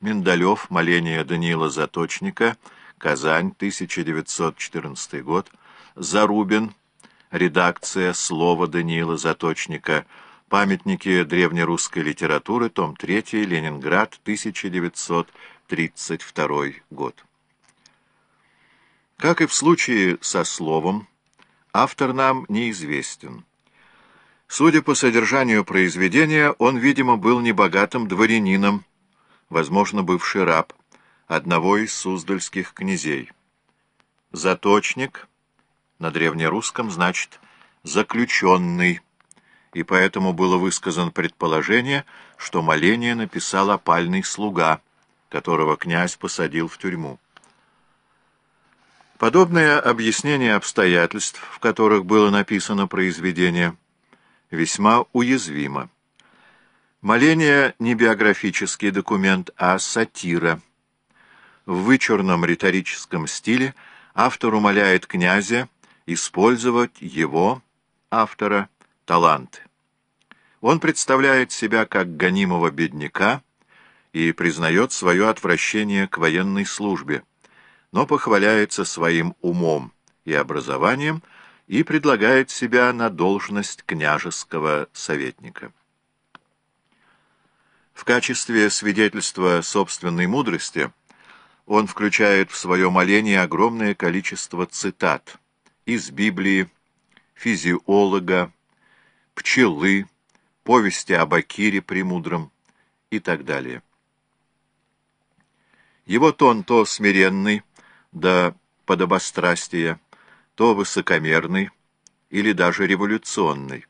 Миндалев, моление Даниила Заточника, Казань, 1914 год, Зарубин, редакция «Слово Даниила Заточника», памятники древнерусской литературы, том 3, Ленинград, 1932 год. Как и в случае со словом, автор нам неизвестен. Судя по содержанию произведения, он, видимо, был небогатым дворянином, возможно, бывший раб, одного из суздальских князей. Заточник на древнерусском значит «заключенный», и поэтому было высказано предположение, что моление написал опальный слуга, которого князь посадил в тюрьму. Подобное объяснение обстоятельств, в которых было написано произведение, весьма уязвимо. Моление не биографический документ, а сатира. В вычурном риторическом стиле автор умоляет князя использовать его, автора, таланты. Он представляет себя как гонимого бедняка и признает свое отвращение к военной службе, но похваляется своим умом и образованием и предлагает себя на должность княжеского советника. В качестве свидетельства собственной мудрости он включает в свое моление огромное количество цитат из Библии, физиолога, пчелы, повести об Акире Премудром и так далее. Его тон то смиренный, до подобострастия, то высокомерный или даже революционный.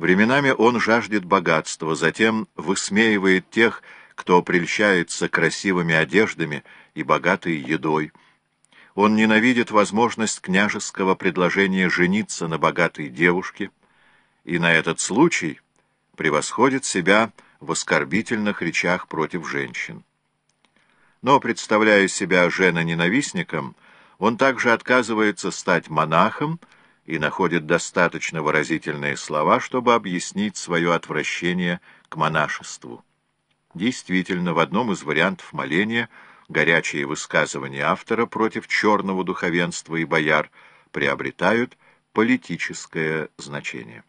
Временами он жаждет богатства, затем высмеивает тех, кто прельщается красивыми одеждами и богатой едой. Он ненавидит возможность княжеского предложения жениться на богатой девушке, и на этот случай превосходит себя в оскорбительных речах против женщин. Но, представляя себя жена-ненавистником, он также отказывается стать монахом и находит достаточно выразительные слова, чтобы объяснить свое отвращение к монашеству. Действительно, в одном из вариантов моления горячие высказывания автора против черного духовенства и бояр приобретают политическое значение.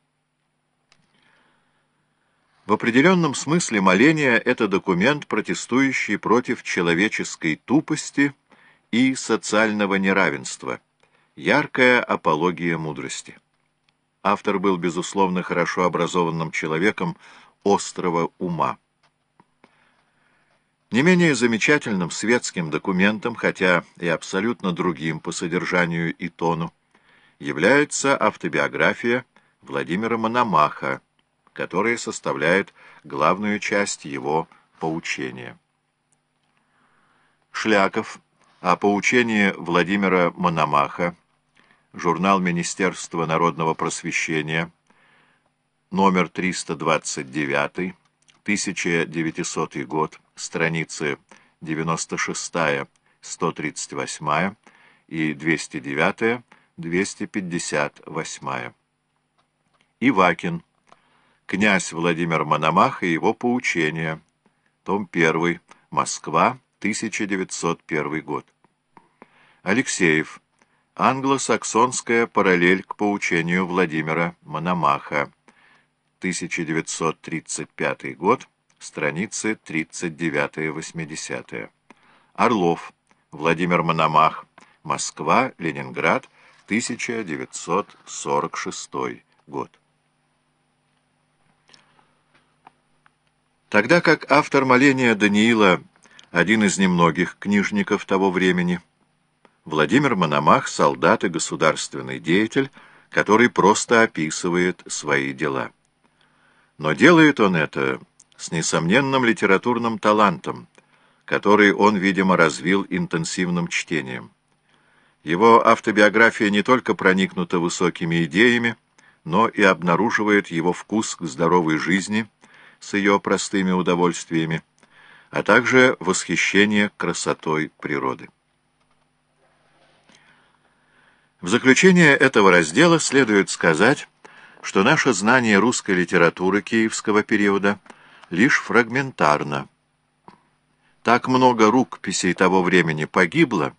В определенном смысле моление — это документ, протестующий против человеческой тупости и социального неравенства, яркая апология мудрости. Автор был, безусловно, хорошо образованным человеком острого ума. Не менее замечательным светским документом, хотя и абсолютно другим по содержанию и тону, является автобиография Владимира Мономаха, которые составляют главную часть его поучения. Шляков о поучении Владимира Мономаха, журнал Министерства народного просвещения, номер 329, 1900 год, страницы 96, 138 и 209, 258. Ивакин Князь Владимир Мономах и его поучения. Том 1. Москва, 1901 год. Алексеев. Англосаксонская параллель к поучению Владимира Мономаха. 1935 год. Страницы 39-80. Орлов. Владимир Мономах. Москва, Ленинград, 1946 год. Тогда как автор моления Даниила, один из немногих книжников того времени, Владимир Мономах — солдат и государственный деятель, который просто описывает свои дела. Но делает он это с несомненным литературным талантом, который он, видимо, развил интенсивным чтением. Его автобиография не только проникнута высокими идеями, но и обнаруживает его вкус к здоровой жизни — с ее простыми удовольствиями, а также восхищение красотой природы. В заключение этого раздела следует сказать, что наше знание русской литературы киевского периода лишь фрагментарно. Так много рукописей того времени погибло,